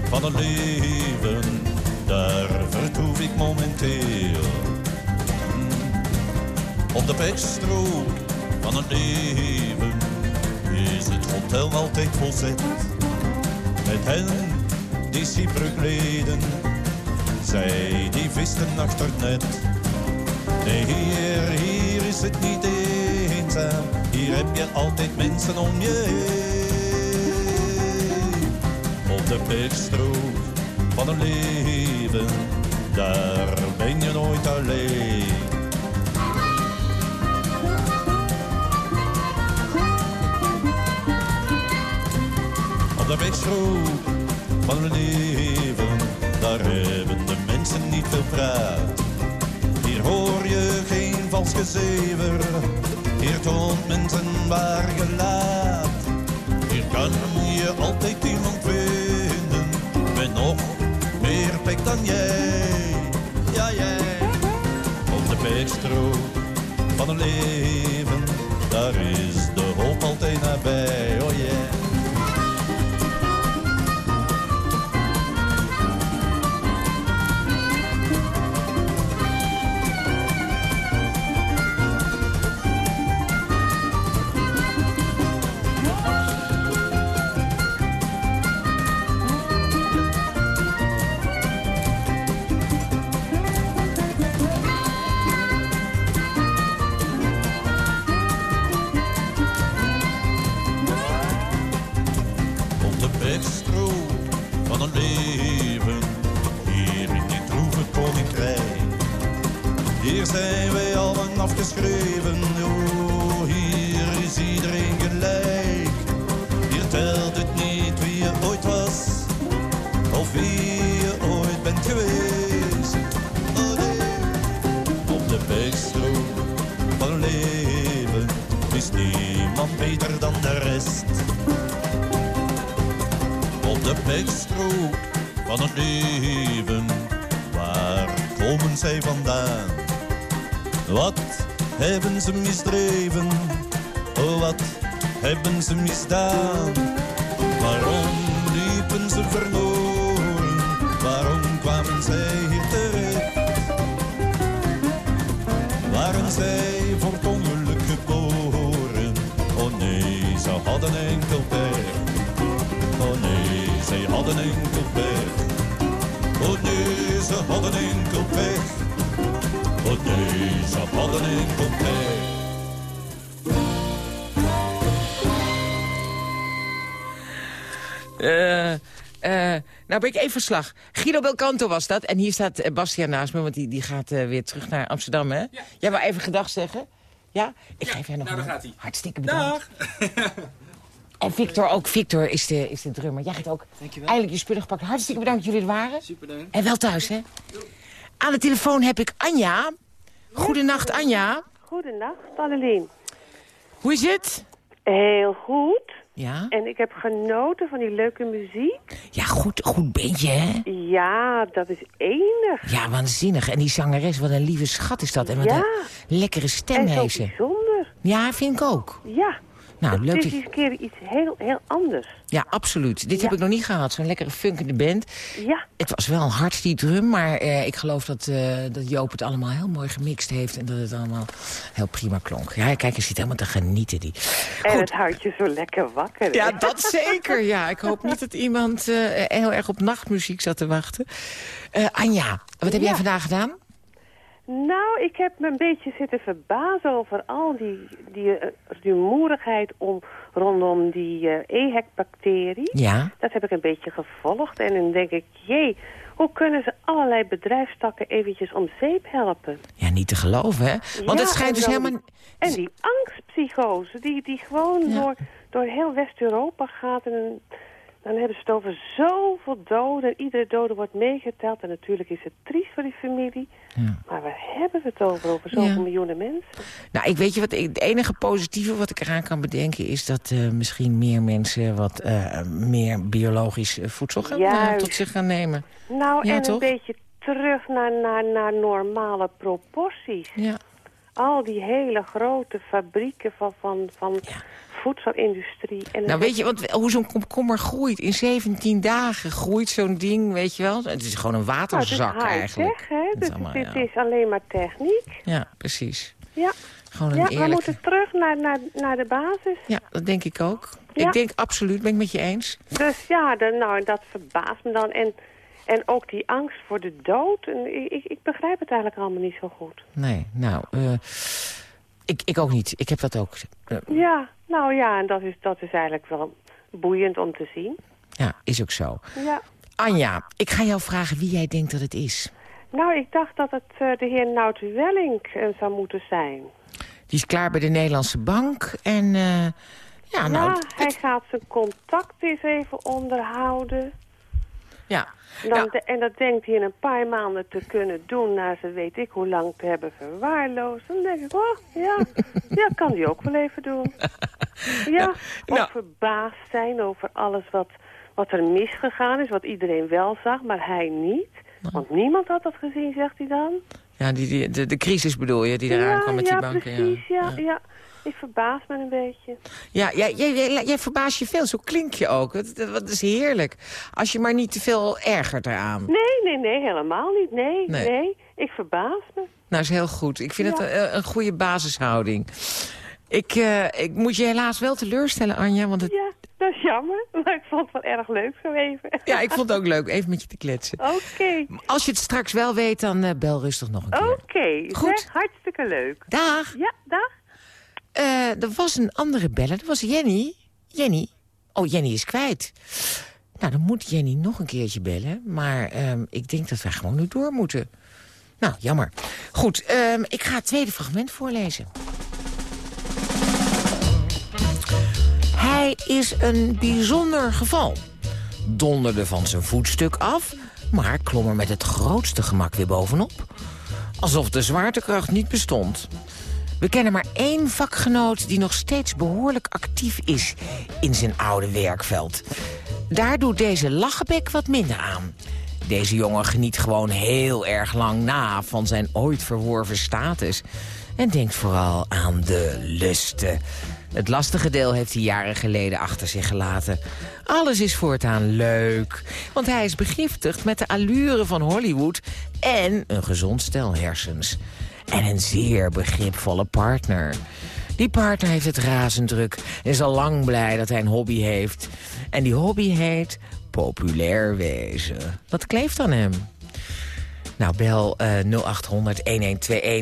Speaker 15: van een leven, daar vertoef ik momenteel. Op de wegstrook van het leven is het hotel altijd volzet. Met hen die Cypre gleden, zij die visten achter net. Nee, hier, hier is het niet eenzaam, hier heb je altijd mensen om je heen. Op de wegstrook van een leven, daar ben je nooit alleen. De wegstrook van mijn leven, daar hebben de mensen niet veel praat. Hier hoor je geen vals gezever, hier toont mensen waar je laat. Hier kan je altijd iemand vinden, met nog meer pek dan jij. Ja, jij. Op de wegstrook van een leven, daar is de hoop altijd nabij. Oh yeah. Hier zijn wij allen afgeschreven. Oh, hier is iedereen gelijk. Hier telt het niet wie je ooit was. Of wie je ooit bent geweest. Oh. Op de bergstroom van leven is niemand beter dan de rest. Op de bergstroom van het leven, waar komen zij vandaan? Hebben ze misdreven? Oh, wat hebben ze misdaan? Waarom liepen ze verloren? Waarom kwamen zij hier terecht? Waren zij voor het ongeluk geboren? Oh nee, ze hadden enkel pech. Oh nee, zij hadden enkel pech. Oh nee, ze hadden enkel pech. Pech.
Speaker 4: Eh, eh, nou ben ik even verslag. Guido Belcanto was dat. En hier staat eh, Bastiaan naast me, want die, die gaat eh, weer terug naar Amsterdam, hè? Jij wil even gedag zeggen? Ja? Ik geef jij nog
Speaker 16: nou,
Speaker 4: een
Speaker 16: daar gaat hij.
Speaker 4: hartstikke bedankt. En Victor ook. Victor is de, is de drummer. Jij gaat ook eindelijk je spullen gepakt. Hartstikke bedankt dat jullie er waren.
Speaker 16: Super, dank.
Speaker 4: En wel thuis, hè? Aan de telefoon heb ik Anja. Goedenacht, Anja.
Speaker 17: Goedenacht, Adeline.
Speaker 4: Hoe is het?
Speaker 17: Heel goed.
Speaker 4: Ja?
Speaker 17: En ik heb genoten van die leuke muziek.
Speaker 4: Ja, goed, goed hè?
Speaker 17: Ja, dat is enig.
Speaker 4: Ja, waanzinnig. En die zangeres, wat een lieve schat is dat. En wat
Speaker 17: Ja.
Speaker 4: een lekkere stem heeft ze.
Speaker 17: bijzonder.
Speaker 4: Ja, vind ik ook.
Speaker 17: Ja.
Speaker 4: Nou,
Speaker 17: het
Speaker 4: leuk.
Speaker 17: is een keer iets heel, heel anders.
Speaker 4: Ja, absoluut. Dit
Speaker 17: Ja.
Speaker 4: heb ik nog niet gehad. Zo'n lekkere funkende band.
Speaker 17: Ja.
Speaker 4: Het was wel hard, die drum. Maar eh, ik geloof dat, eh, dat Joop het allemaal heel mooi gemixt heeft. En dat het allemaal heel prima klonk. Ja, kijk, je zit helemaal te genieten. Die.
Speaker 17: En het houdt je zo lekker wakker. hè?
Speaker 4: Ja, dat zeker. Ja, ik hoop niet dat iemand eh, heel erg op nachtmuziek zat te wachten. Eh, Anja, wat heb jij vandaag gedaan?
Speaker 17: Nou, ik heb me een beetje zitten verbazen over al die, die eh, rumoerigheid om, rondom die eh EHEC-bacterie.
Speaker 4: Ja.
Speaker 17: Dat heb ik een beetje gevolgd. En dan denk ik, jee, hoe kunnen ze allerlei bedrijfstakken eventjes om zeep helpen?
Speaker 4: Ja, niet te geloven, hè? Want
Speaker 17: Ja,
Speaker 4: het schijnt dus helemaal...
Speaker 17: en die angstpsychose, die, die gewoon door, door heel West-Europa gaat. En dan hebben ze het over zoveel doden. En iedere dode wordt meegeteld. En natuurlijk is het triest voor die familie. Maar waar hebben we het over? Over zoveel
Speaker 4: Ja.
Speaker 17: miljoenen mensen?
Speaker 4: Nou, ik weet je wat, het enige positieve wat ik eraan kan bedenken... is dat eh, misschien meer mensen wat eh, meer biologisch eh, voedsel gaan, tot zich gaan nemen.
Speaker 17: Nou,
Speaker 4: Ja,
Speaker 17: en
Speaker 4: toch?
Speaker 17: een beetje terug naar, naar, naar normale proporties.
Speaker 4: Ja.
Speaker 17: Al die hele grote fabrieken van, van, van voedselindustrie. En
Speaker 4: Nou, weet je want, hoe zo'n komkommer groeit? In 17 dagen groeit zo'n ding, weet je wel? Het is gewoon een waterzak
Speaker 17: nou,
Speaker 4: eigenlijk.
Speaker 17: hè?
Speaker 4: Het is
Speaker 17: Dus
Speaker 4: allemaal,
Speaker 17: dit
Speaker 4: ja.
Speaker 17: is alleen maar techniek.
Speaker 4: Ja, precies.
Speaker 17: Ja,
Speaker 4: Gewoon een
Speaker 17: ja we moeten terug naar, naar, naar de basis.
Speaker 4: Ja, dat denk ik ook.
Speaker 17: Ja.
Speaker 4: Ik denk absoluut, ben ik met je eens.
Speaker 17: Dus ja, de, nou, dat verbaast me dan. En, en ook die angst voor de dood. En ik, ik, ik begrijp het eigenlijk allemaal niet zo goed.
Speaker 4: Nee, nou, eh, ik, ik ook niet. Ik heb dat ook.
Speaker 17: Ja, nou ja, en dat is, dat is eigenlijk wel boeiend om te zien.
Speaker 4: ja, is ook zo.
Speaker 17: Ja.
Speaker 4: Anja, ik ga jou vragen wie jij denkt dat het is.
Speaker 17: Nou, ik dacht dat het eh, de heer Nout Wellink eh, zou moeten zijn.
Speaker 4: Die is klaar bij de Nederlandse bank. En eh, ja, nou,
Speaker 17: ja,
Speaker 4: het-
Speaker 17: hij gaat zijn contact eens even onderhouden.
Speaker 4: Ja.
Speaker 17: Dan en dat denkt hij in een paar maanden te kunnen doen... na ze weet ik hoe lang te hebben verwaarloosd. Dan denk ik, oh, ja, ja kan hij ook wel even doen. Ja, ook
Speaker 4: nou.
Speaker 17: verbaasd zijn over alles wat, wat er misgegaan is... wat iedereen wel zag, maar hij niet. Want niemand had dat gezien, zegt hij dan.
Speaker 4: ja die, die, de, de crisis bedoel je, die eraan
Speaker 17: ja,
Speaker 4: kwam met
Speaker 17: ja,
Speaker 4: die banken.
Speaker 17: precies, ja,
Speaker 4: ja.
Speaker 17: ja. Ik verbaas me een beetje.
Speaker 4: Ja, jij, jij, jij, jij verbaast je veel, zo klink je ook. Dat, is heerlijk. Als je maar niet te veel ergert eraan.
Speaker 17: Nee, nee, nee, helemaal niet. Nee,
Speaker 4: Nee.
Speaker 17: nee. Ik verbaas me.
Speaker 4: Nou, is heel goed. Ik vind
Speaker 17: Ja.
Speaker 4: het een, een goede basishouding. Ik, eh, ik moet je helaas wel teleurstellen, Anja, want het,
Speaker 17: Ja, dat is jammer. Maar ik vond het wel erg leuk zo even.
Speaker 4: Ja, ik vond het ook leuk even met je te kletsen.
Speaker 17: Oké.
Speaker 4: Als je het straks wel weet, dan eh, bel rustig nog een keer.
Speaker 17: Oké,
Speaker 4: Goed.
Speaker 17: zeg, hartstikke leuk.
Speaker 4: Dag.
Speaker 17: Ja, dag.
Speaker 4: Eh, er was een andere beller, dat was Jenny. Jenny? Oh, Jenny is kwijt. Nou, dan moet Jenny nog een keertje bellen. Maar ehm, ik denk dat wij gewoon nu door moeten.
Speaker 18: Nou, jammer. Goed, ehm, ik ga het tweede fragment voorlezen. Hij is een bijzonder geval. Donderde van zijn voetstuk af, maar klom er met het grootste gemak weer bovenop. Alsof de zwaartekracht niet bestond. We kennen maar één vakgenoot die nog steeds behoorlijk actief is in zijn oude werkveld. Daar doet deze lachenbek wat minder aan. Deze jongen geniet gewoon heel erg lang na van zijn ooit verworven status. En denkt vooral aan de lusten. Het lastige deel heeft hij jaren geleden achter zich gelaten. Alles is voortaan leuk, want hij is begiftigd met de allure van Hollywood... en een gezond stel hersens. En een zeer begripvolle partner. Die partner heeft het razend druk en is al lang blij dat hij een hobby heeft. En die hobby heet populair wezen. Dat kleeft aan hem. Nou, bel eh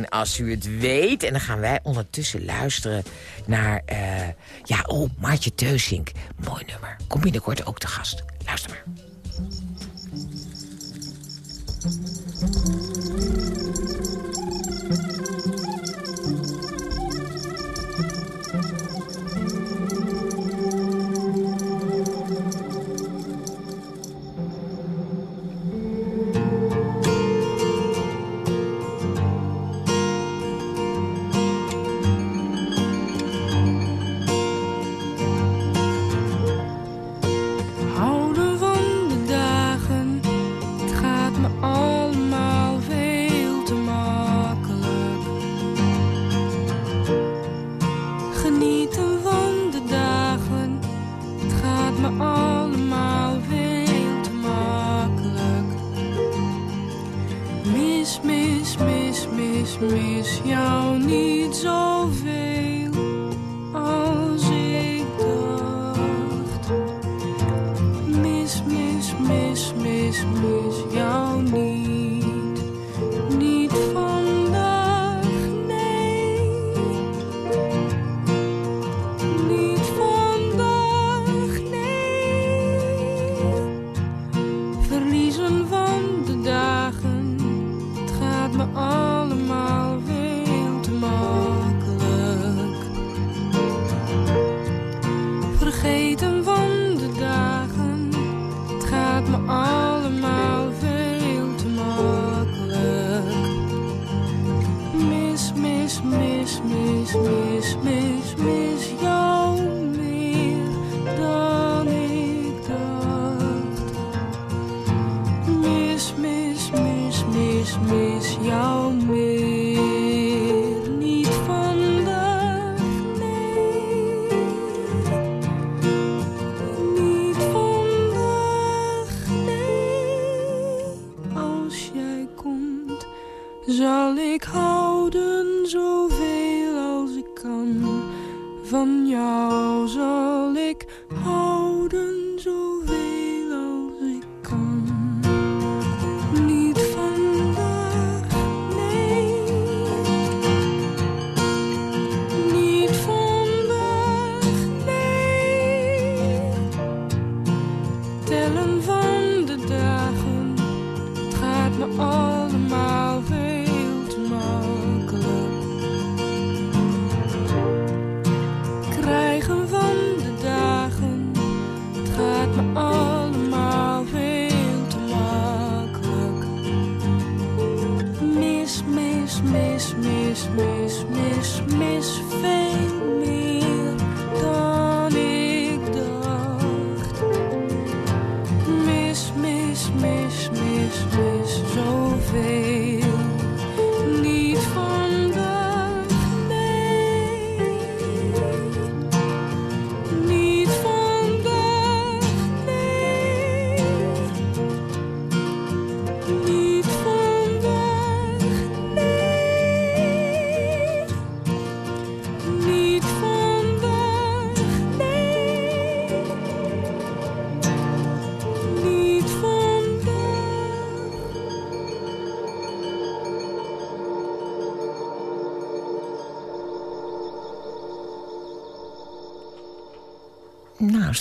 Speaker 18: 0800-1121 als u het weet. En dan gaan wij ondertussen luisteren naar... eh, ja, oh, Maartje Teusink. Mooi nummer. Kom binnenkort ook te gast. Luister maar.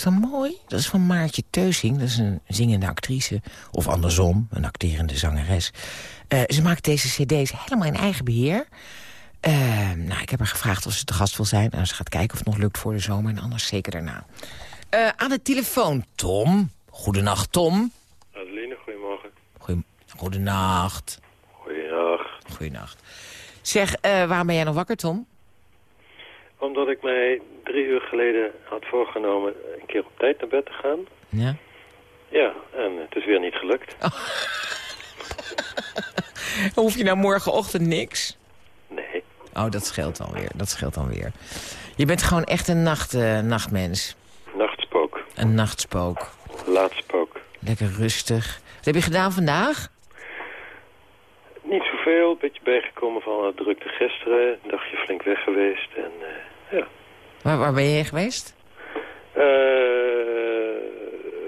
Speaker 4: Is dat mooi? Dat is van Maartje Teusing. Dat is een zingende actrice. Of andersom, een acterende zangeres. Eh, ze maakt deze cd's helemaal in eigen beheer. Eh, nou, ik heb haar gevraagd of ze te gast wil zijn. Nou, ze gaat kijken of het nog lukt voor de zomer en anders zeker daarna. Eh, aan de telefoon, Tom. Goedenacht, Tom.
Speaker 19: Adeline, goedemorgen.
Speaker 4: Goeie, goedenacht.
Speaker 19: Goeiedag.
Speaker 4: Goedenacht. Zeg, waarom ben jij nog wakker, Tom?
Speaker 19: Omdat ik mij drie uur geleden had voorgenomen een keer op tijd naar bed te gaan.
Speaker 4: Ja.
Speaker 19: Ja, en het is weer niet gelukt.
Speaker 4: Hoef je nou morgenochtend niks?
Speaker 19: Nee.
Speaker 4: Oh, dat scheelt alweer. Dat scheelt alweer. Je bent gewoon echt een nacht, eh, nachtmens.
Speaker 19: Nachtspook.
Speaker 4: Een nachtspook.
Speaker 19: Laatspook.
Speaker 4: Lekker rustig. Wat heb je gedaan vandaag?
Speaker 19: Niet zoveel, een beetje bijgekomen van de drukte gisteren. Een dagje flink weg geweest en eh, ja.
Speaker 4: Waar, waar ben je geweest?
Speaker 19: Eh,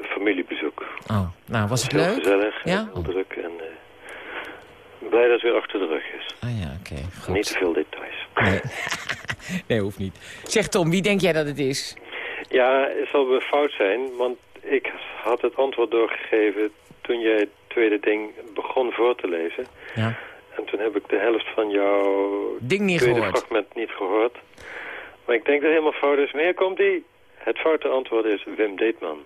Speaker 19: familiebezoek.
Speaker 4: Oh, nou, was het
Speaker 19: Heel
Speaker 4: leuk?
Speaker 19: gezellig,
Speaker 4: Ja?
Speaker 19: heel druk en eh, blij dat het weer achter de rug is.
Speaker 4: Ah ja, oké.
Speaker 19: Niet te veel details.
Speaker 4: Nee. nee, hoeft niet. Zeg Tom, wie denk jij dat het is?
Speaker 19: Ja, het zal wel fout zijn, want ik had het antwoord doorgegeven toen jij het tweede ding begon voor te lezen.
Speaker 4: Ja.
Speaker 19: En toen heb ik de helft van jouw
Speaker 4: Ding niet
Speaker 19: tweede
Speaker 4: gehoord.
Speaker 19: fragment niet gehoord. Maar ik denk dat helemaal fout is. Hier komt die. Het foute antwoord is Wim Deetman.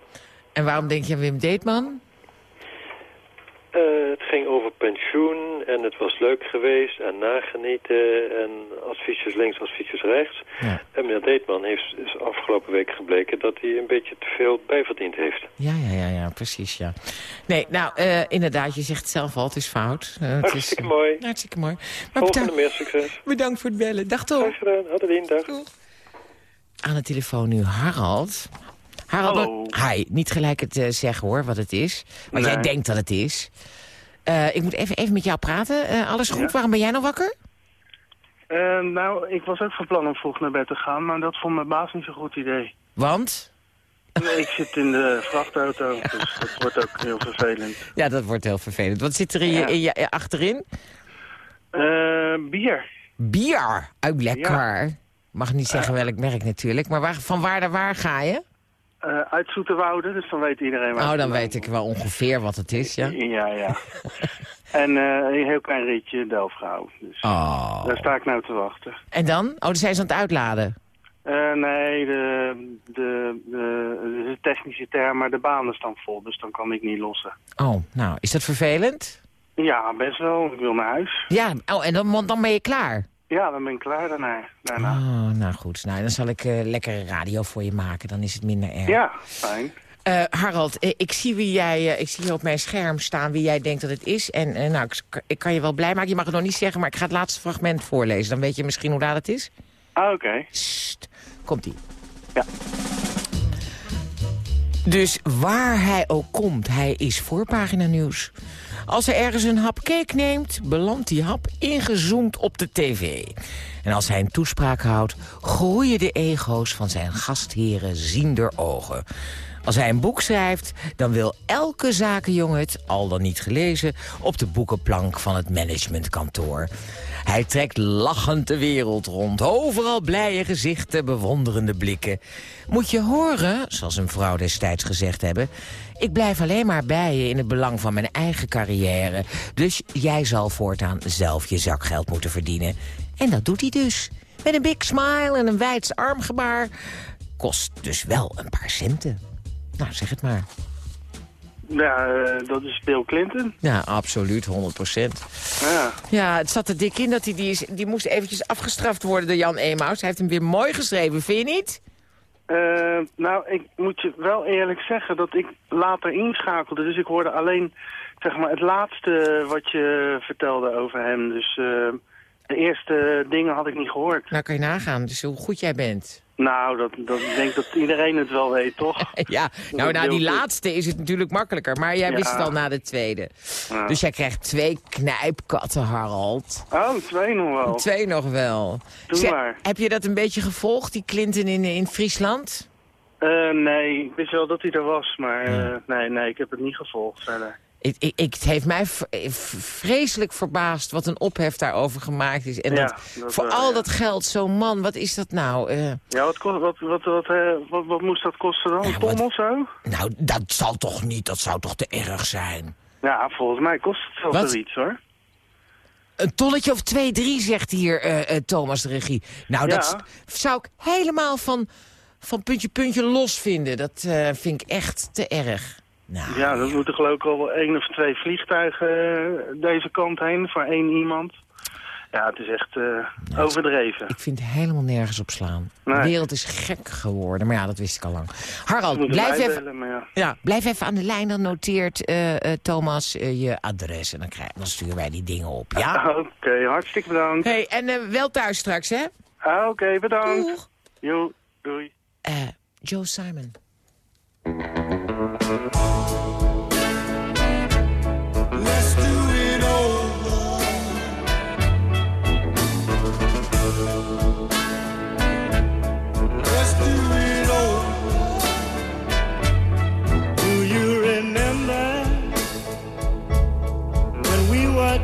Speaker 4: En waarom denk je aan Wim Deetman?
Speaker 19: Eh, het ging over pensioen en het was leuk geweest en nagenieten en adviesjes links, adviesjes rechts.
Speaker 4: Ja.
Speaker 19: En meneer Deetman heeft is afgelopen week gebleken dat hij een beetje te veel bijverdiend heeft.
Speaker 4: Ja, ja, ja, ja, precies, ja. Nee, nou, eh, inderdaad, je zegt zelf al, het is fout. Eh, het
Speaker 19: Hartstikke
Speaker 4: is,
Speaker 19: mooi.
Speaker 4: Hartstikke mooi. Maar
Speaker 19: Volgende
Speaker 4: bedankt,
Speaker 19: meer succes.
Speaker 4: bedankt voor het bellen. Dag Tom.
Speaker 19: Graag gedaan. Adeline, dag.
Speaker 4: Aan de telefoon nu Harald. Harald,
Speaker 20: Hallo.
Speaker 4: hi, niet gelijk het eh, zeggen hoor, wat het is. Wat jij denkt dat het is. Eh, ik moet even, even met jou praten. Eh, alles goed?
Speaker 20: Ja.
Speaker 4: Waarom ben jij nog wakker?
Speaker 20: Nou, ik was ook van plan om vroeg naar bed te gaan, maar dat vond mijn baas niet zo'n goed idee.
Speaker 4: Want?
Speaker 20: Nee, ik zit in de vrachtauto, dus dat wordt ook heel vervelend.
Speaker 4: Ja, dat wordt heel vervelend. Wat zit er in je, in je, achterin?
Speaker 20: Bier.
Speaker 4: Bier. Uit lekker. Mag niet zeggen welk merk natuurlijk. Maar waar, van waar naar waar ga je?
Speaker 20: Eh, uit Zoeterwoude, dus dan weet iedereen waar
Speaker 4: Oh, dan weet ik wel ongeveer wat het is, ja.
Speaker 20: Ja, ja. en eh, een heel klein ritje Delfgauw. Dus
Speaker 4: Oh.
Speaker 20: daar sta ik nou te wachten.
Speaker 4: En dan? Oh, dan zijn ze aan het uitladen.
Speaker 20: Eh, nee, de, de, de, de technische term, maar de baan is dan vol, dus dan kan ik niet lossen.
Speaker 4: Oh, nou, is dat vervelend?
Speaker 20: Ja, best wel. Ik wil naar huis.
Speaker 4: Ja, oh, en dan, dan ben je klaar?
Speaker 20: Ja, dan ben ik klaar daarna. daarna.
Speaker 4: Oh, nou goed. Nou, dan zal ik eh lekkere radio voor je maken. Dan is het minder erg.
Speaker 20: Ja, fijn.
Speaker 4: Eh, Harald, eh, ik zie, wie jij, ik zie hier op mijn scherm staan wie jij denkt dat het is. En nou, ik, ik kan je wel blij maken. Je mag het nog niet zeggen, maar ik ga het laatste fragment voorlezen. Dan weet je misschien hoe laat het is.
Speaker 20: Ah, oké.
Speaker 4: Komt-ie.
Speaker 20: Ja.
Speaker 4: Dus waar hij ook komt, hij is voorpagina nieuws. Als hij ergens een hap cake neemt, belandt die hap ingezoomd op de tv. En als hij een toespraak houdt, groeien de ego's van zijn gastheren ziender ogen. Als hij een boek schrijft, dan wil elke zakenjongen het, al dan niet gelezen, op de boekenplank van het managementkantoor. Hij trekt lachend de wereld rond. Overal blije gezichten, bewonderende blikken. Moet je horen, zoals een vrouw destijds gezegd hebben... ik blijf alleen maar bij je in het belang van mijn eigen carrière. Dus jij zal voortaan zelf je zakgeld moeten verdienen. En dat doet hij dus. Met een big smile en een wijds armgebaar. Kost dus wel een paar centen. Nou, zeg het maar.
Speaker 20: Ja, eh, dat is Bill Clinton.
Speaker 4: Ja, absoluut, 100 procent.
Speaker 20: Ja.
Speaker 4: Ja, het zat er dik in dat hij die, is, die moest eventjes afgestraft worden door Jan Emaus. Hij heeft hem weer mooi geschreven, vind je niet?
Speaker 20: Eh, nou, ik moet je wel eerlijk zeggen dat ik later inschakelde. Dus ik hoorde alleen zeg maar, het laatste wat je vertelde over hem. Dus eh, de eerste dingen had ik niet gehoord.
Speaker 4: Nou, kan je nagaan, dus hoe goed jij bent.
Speaker 20: Nou, dat, dat, ik denk dat iedereen het wel weet, toch?
Speaker 4: Ja, nou, na die laatste is het natuurlijk makkelijker. Maar jij
Speaker 20: Ja.
Speaker 4: wist het al na de tweede.
Speaker 20: Ja.
Speaker 4: Dus jij krijgt twee knijpkatten, Harald.
Speaker 20: Oh, twee nog wel.
Speaker 4: Twee nog wel.
Speaker 20: Doe maar.
Speaker 4: Heb je dat een beetje gevolgd, die Clinton in, in Friesland?
Speaker 20: Eh, nee, ik wist wel dat hij er was, maar eh, nee, nee, ik heb het niet gevolgd verder.
Speaker 4: Ik, ik, ik- het heeft mij vreselijk verbaasd wat een ophef daarover gemaakt is. En
Speaker 20: Ja,
Speaker 4: dat,
Speaker 20: dat
Speaker 4: voor al
Speaker 20: ja.
Speaker 4: dat geld, zo'n man, wat is dat nou? Eh,
Speaker 20: Ja, wat, kost, wat, wat, wat, eh, wat, wat moest dat kosten dan? Een ton of zo?
Speaker 4: nou, dat zal toch niet, dat zou toch te erg zijn?
Speaker 20: Ja, volgens mij kost het wel iets hoor.
Speaker 4: Een tonnetje of twee, drie, zegt hier eh, eh, Thomas de regie. Nou, dat
Speaker 20: Ja.
Speaker 4: zou ik helemaal van, van puntje, puntje los vinden. Dat eh, vind ik echt te erg. Nou,
Speaker 20: ja, dat moeten geloof ik al wel één of twee vliegtuigen eh, deze kant heen voor één iemand. Ja, het is echt eh, overdreven.
Speaker 4: Ik vind het helemaal nergens op slaan.
Speaker 20: Nee.
Speaker 4: De wereld is gek geworden, maar ja, dat wist ik al lang. Harald, blijf even,
Speaker 20: ja.
Speaker 4: ja, blijf even aan de lijn. Dan noteert eh, Thomas je adres en dan, krijg, dan sturen wij die dingen op, ja?
Speaker 20: Oké, hartstikke bedankt.
Speaker 4: hey, en wel thuis straks, hè?
Speaker 20: Ah, Oké, bedankt. Jo, doei.
Speaker 4: Joe Simon.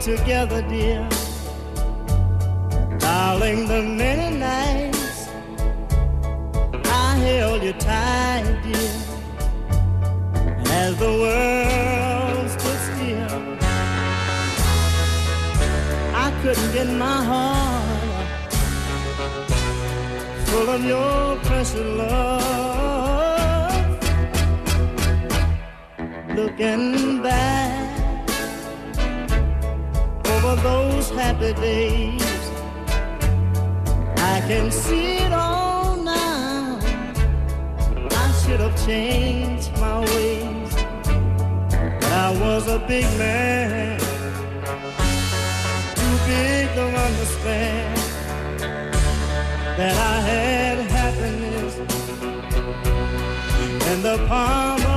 Speaker 21: Together, dear? Darling, the many nights I held you tight, dear. As the world stood still, I couldn't get my heart full of your precious love. Looking back over those happy days, I can see it all now. I should have changed my ways, but I was a big man, too big to understand that I had happiness in the palm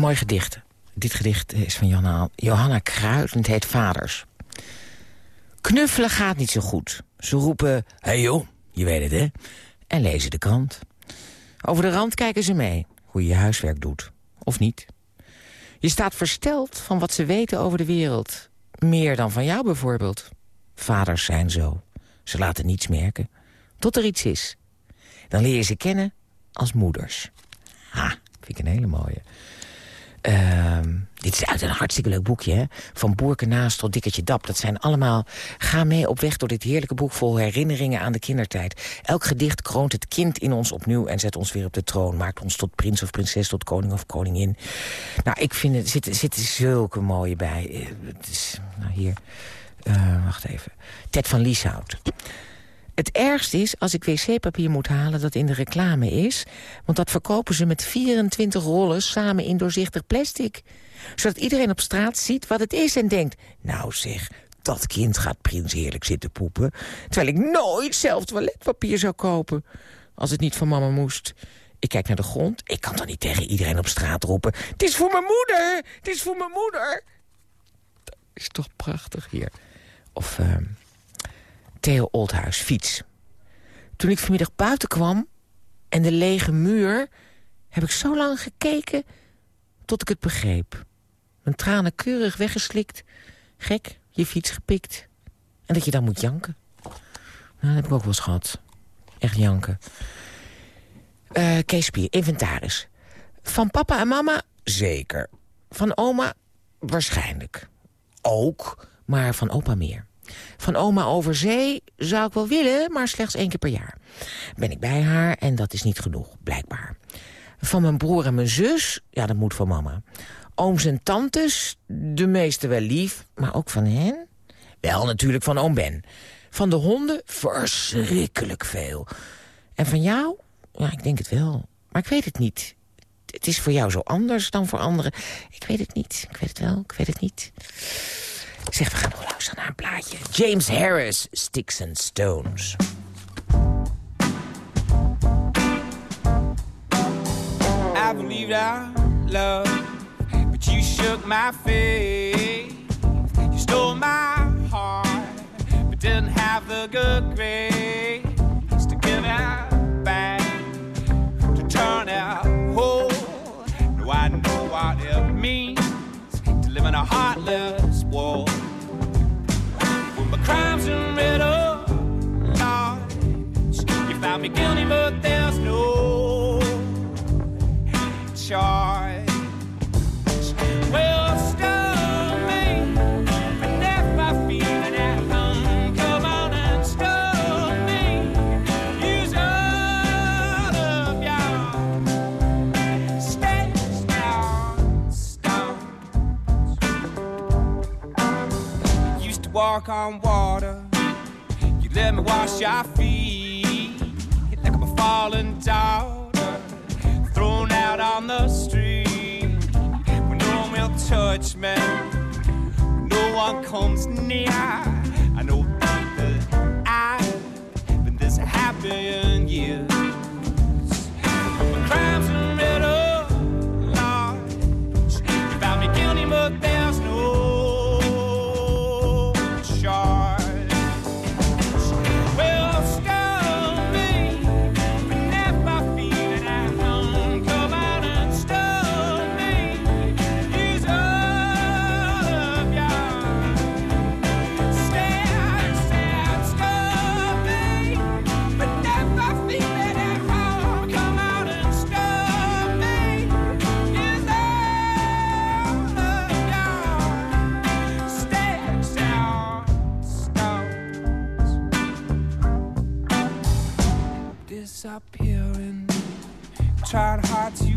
Speaker 4: mooi gedicht. Dit gedicht is van Johanna, Johanna Kruid en het heet Vaders. Knuffelen gaat niet zo goed. Ze roepen, hey joh, je weet het hè, en lezen de krant. Over de rand kijken ze mee, hoe je je huiswerk doet. Of niet. Je staat versteld van wat ze weten over de wereld. Meer dan van jou bijvoorbeeld. Vaders zijn zo. Ze laten niets merken. Tot er iets is. Dan leer je ze kennen als moeders. Ha, vind ik een hele mooie. Ehm, dit is uit een hartstikke leuk boekje, hè? Van Boerke Naast tot Dikkertje Dap. Dat zijn allemaal... Ga mee op weg door dit heerlijke boek vol herinneringen aan de kindertijd. Elk gedicht kroont het kind in ons opnieuw en zet ons weer op de troon. Maakt ons tot prins of prinses, tot koning of koningin. Nou, ik vind het... Er zitten, zitten zulke mooie bij. Eh, Het is... Nou, hier... Eh, wacht even. Ted van Lieshout. Het ergste is als ik wc-papier moet halen dat in de reclame is... want dat verkopen ze met 24 rollen samen in doorzichtig plastic. Zodat iedereen op straat ziet wat het is en denkt... nou zeg, dat kind gaat prins heerlijk zitten poepen... terwijl ik nooit zelf toiletpapier zou kopen... als het niet van mama moest. Ik kijk naar de grond. Ik kan toch niet tegen iedereen op straat roepen... het is voor mijn moeder! Het is voor mijn moeder! Dat is toch prachtig hier. Of... ehm, Theo Oldhuis, fiets. Toen ik vanmiddag buiten kwam en de lege muur... heb ik zo lang gekeken tot ik het begreep. Mijn tranen keurig weggeslikt. Gek, je fiets gepikt. En dat je dan moet janken. Nou, dat heb ik ook wel eens gehad. Echt janken. Eh Kees Spier, inventaris. Van papa en mama? Zeker. Van oma? Waarschijnlijk. Ook, maar van opa meer. Van oma over zee zou ik wel willen, maar slechts één keer per jaar. Ben ik bij haar en dat is niet genoeg, blijkbaar. Van mijn broer en mijn zus, ja, dat moet van mama. Ooms en tantes, de meeste wel lief, maar ook van hen? Wel natuurlijk van oom Ben. Van de honden verschrikkelijk veel. En van jou? Ja, ik denk het wel. Maar ik weet het niet. Het is voor jou zo anders dan voor anderen. Ik weet het niet. Ik weet het wel. Ik weet het niet. Zeg, we gaan nog luisteren naar een plaatje. James Harris, Sticks and Stones.
Speaker 22: I believed our love, but you shook my faith. You stole my heart, but didn't have the good grace to give it back, to turn it whole. No, I know what it means to live in a heartless on water. You let me wash your feet like I'm a fallen daughter thrown out on the street when no one will touch me, when no one comes near. I know that I've been this happy